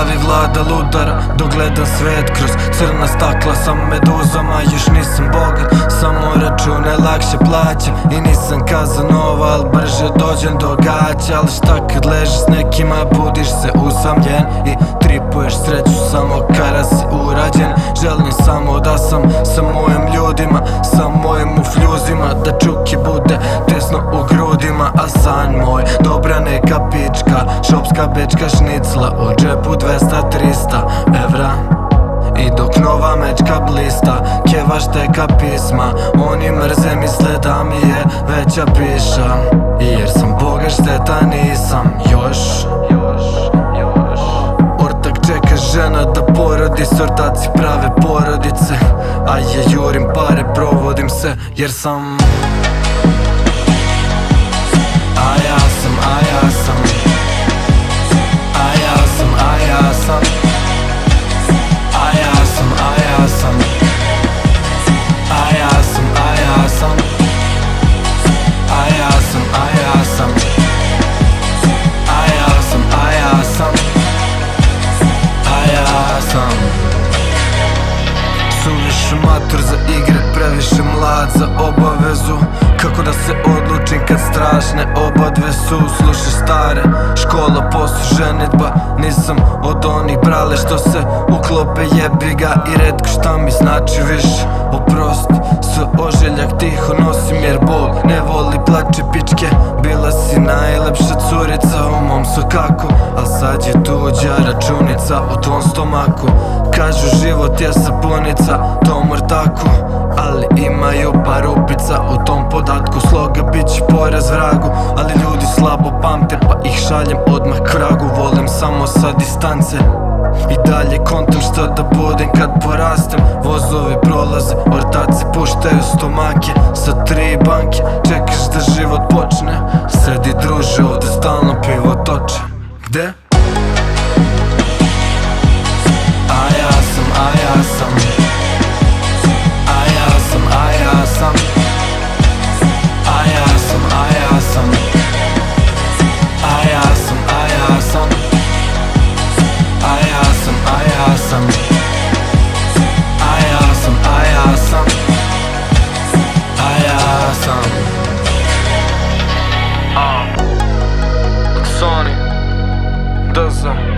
glavi vlada ludara Dok gledam svet kroz crna stakla Sa meduzama još nisam bogat Samo račune lakše plaćam I nisam kazanova al brže dođem do gaća Al šta kad ležiš s nekima budiš se usamljen I tripuješ sreću samo kara si urađen Želim samo da sam sa mojim ljudima Sa mojim ufljuzima Da čuki bude tesno u grudima A san moj, dobra neka pička Šopska bečka šnicla U džepu 200-300 evra. I dok nova mečka blista Kjevaš teka pisma Oni mrze misle da mi je veća piša. Jer sam boga šteta nisam još porodi Sortaci prave porodice A ja jurim pare provodim se Jer sam A ja sam, a ja sam strašne obadve su Slušaj stare, škola posu ženitba. Nisam od onih brale što se uklope jebiga I redko šta mi znači više. Oprost, s oželjak tiho nosim jer bol Ne voli plače pičke. Bila si najlepša curica u mom sokaku Al sad je tuđa računica u tvom stomaku. Kažu život je sapunica tom ortaku Ali imaju par upica u tom podatku. Sloga bit će poraz vragu Ali ljudi slabo pamte pa ih šaljem odmah k vragu. Volim samo sa distance. I dalje kontam šta da budem kad porastem. Vozovi prolaze, ortaci puštaju stomake Sa tri banke, čekaš da život počne. Sedi druže, ovde stalno pivo toče Gde? Odessa.